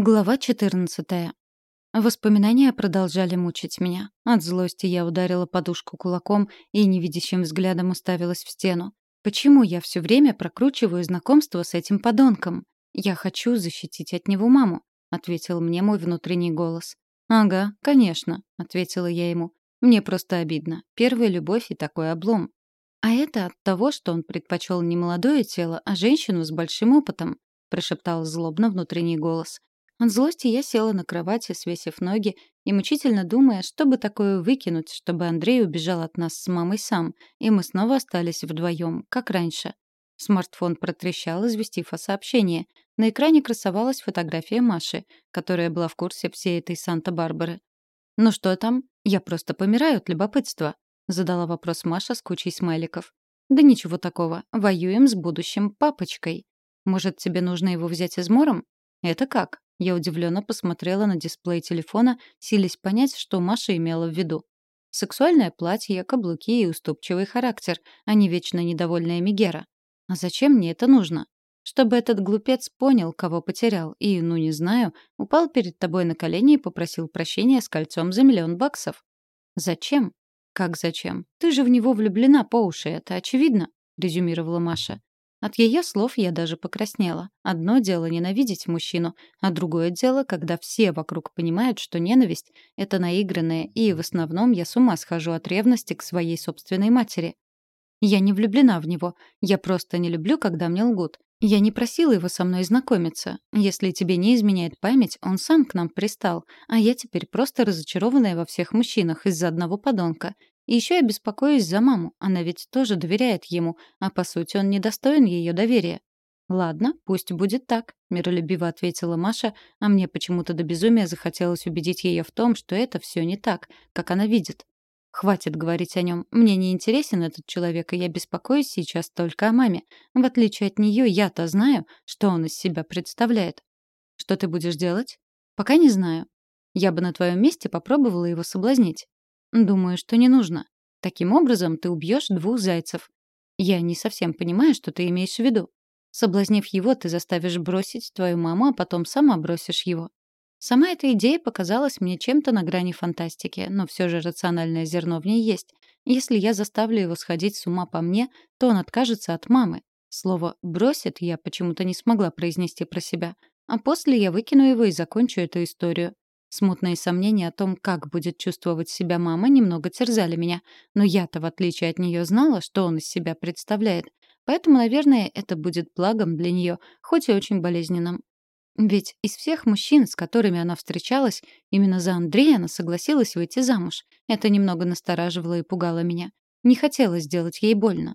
Глава 14. Воспоминания продолжали мучить меня. От злости я ударила подушку кулаком и невидящим взглядом уставилась в стену. Почему я все время прокручиваю знакомство с этим подонком? Я хочу защитить от него маму, ответил мне мой внутренний голос. Ага, конечно, ответила я ему. Мне просто обидно. Первая любовь и такой облом. А это от того, что он предпочел не молодое тело, а женщину с большим опытом, прошептал злобно внутренний голос. От злости я села на кровати, свесив ноги, и мучительно думая, что бы такое выкинуть, чтобы Андрей убежал от нас с мамой сам, и мы снова остались вдвоем, как раньше. Смартфон протрещал, известив о сообщении. На экране красовалась фотография Маши, которая была в курсе всей этой Санта-Барбары. «Ну что там? Я просто помираю от любопытства», — задала вопрос Маша с кучей смайликов. «Да ничего такого. Воюем с будущим папочкой. Может, тебе нужно его взять измором?» «Это как?» Я удивленно посмотрела на дисплей телефона, силясь понять, что Маша имела в виду. Сексуальное платье, каблуки и уступчивый характер, а не вечно недовольная Мегера. А зачем мне это нужно? Чтобы этот глупец понял, кого потерял, и, ну не знаю, упал перед тобой на колени и попросил прощения с кольцом за миллион баксов. Зачем? Как зачем? Ты же в него влюблена по уши, это очевидно, резюмировала Маша. От ее слов я даже покраснела. Одно дело ненавидеть мужчину, а другое дело, когда все вокруг понимают, что ненависть — это наигранное, и в основном я с ума схожу от ревности к своей собственной матери. Я не влюблена в него. Я просто не люблю, когда мне лгут. Я не просила его со мной знакомиться. Если тебе не изменяет память, он сам к нам пристал, а я теперь просто разочарованная во всех мужчинах из-за одного подонка. И еще я беспокоюсь за маму. Она ведь тоже доверяет ему, а по сути он недостоин ее доверия. «Ладно, пусть будет так», — миролюбиво ответила Маша, а мне почему-то до безумия захотелось убедить ее в том, что это все не так, как она видит. Хватит говорить о нем. Мне не интересен этот человек, и я беспокоюсь сейчас только о маме. В отличие от нее, я-то знаю, что он из себя представляет. Что ты будешь делать? Пока не знаю. Я бы на твоем месте попробовала его соблазнить. Думаю, что не нужно. Таким образом, ты убьешь двух зайцев. Я не совсем понимаю, что ты имеешь в виду. Соблазнив его, ты заставишь бросить твою маму, а потом сама бросишь его. Сама эта идея показалась мне чем-то на грани фантастики, но все же рациональное зерно в ней есть. Если я заставлю его сходить с ума по мне, то он откажется от мамы. Слово «бросит» я почему-то не смогла произнести про себя. А после я выкину его и закончу эту историю. Смутные сомнения о том, как будет чувствовать себя мама, немного терзали меня, но я-то, в отличие от нее, знала, что он из себя представляет. Поэтому, наверное, это будет благом для нее, хоть и очень болезненным. Ведь из всех мужчин, с которыми она встречалась, именно за Андрея она согласилась выйти замуж. Это немного настораживало и пугало меня. Не хотела сделать ей больно.